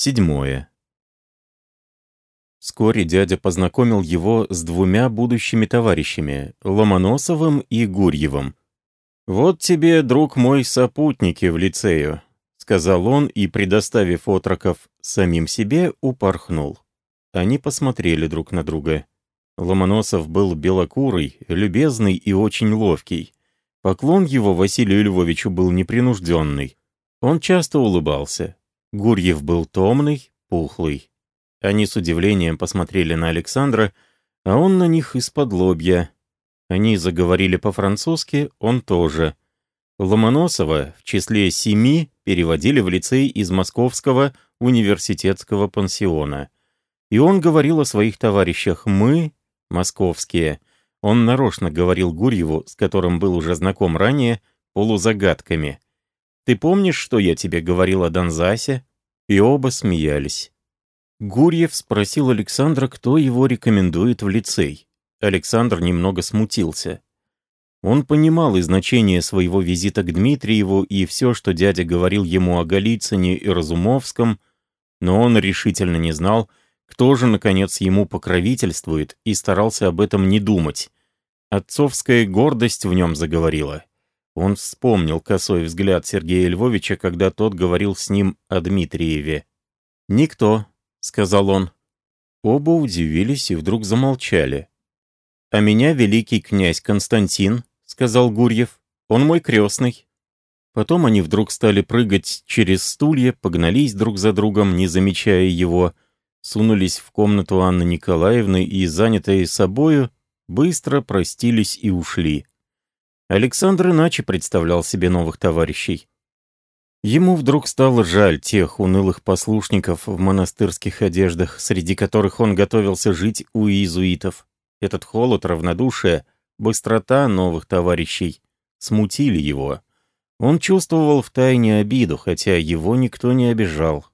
Седьмое. Вскоре дядя познакомил его с двумя будущими товарищами, Ломоносовым и Гурьевым. «Вот тебе, друг мой, сопутники в лицею», — сказал он и, предоставив отроков самим себе, упорхнул. Они посмотрели друг на друга. Ломоносов был белокурый, любезный и очень ловкий. Поклон его Василию Львовичу был непринужденный. Он часто улыбался. Гурьев был томный, пухлый. Они с удивлением посмотрели на Александра, а он на них из-под лобья. Они заговорили по-французски, он тоже. Ломоносова в числе семи переводили в лицей из Московского университетского пансиона. И он говорил о своих товарищах «мы», московские. Он нарочно говорил Гурьеву, с которым был уже знаком ранее, полузагадками. «Ты помнишь, что я тебе говорил о Донзасе?» И оба смеялись. Гурьев спросил Александра, кто его рекомендует в лицей. Александр немного смутился. Он понимал и значение своего визита к Дмитриеву и все, что дядя говорил ему о Голицыне и Разумовском, но он решительно не знал, кто же, наконец, ему покровительствует, и старался об этом не думать. Отцовская гордость в нем заговорила. Он вспомнил косой взгляд Сергея Львовича, когда тот говорил с ним о Дмитриеве. «Никто», — сказал он. Оба удивились и вдруг замолчали. «А меня великий князь Константин», — сказал Гурьев. «Он мой крестный». Потом они вдруг стали прыгать через стулья, погнались друг за другом, не замечая его, сунулись в комнату Анны Николаевны и, занятые собою, быстро простились и ушли. Александр иначе представлял себе новых товарищей. Ему вдруг стало жаль тех унылых послушников в монастырских одеждах, среди которых он готовился жить у иезуитов. Этот холод, равнодушие, быстрота новых товарищей смутили его. Он чувствовал втайне обиду, хотя его никто не обижал.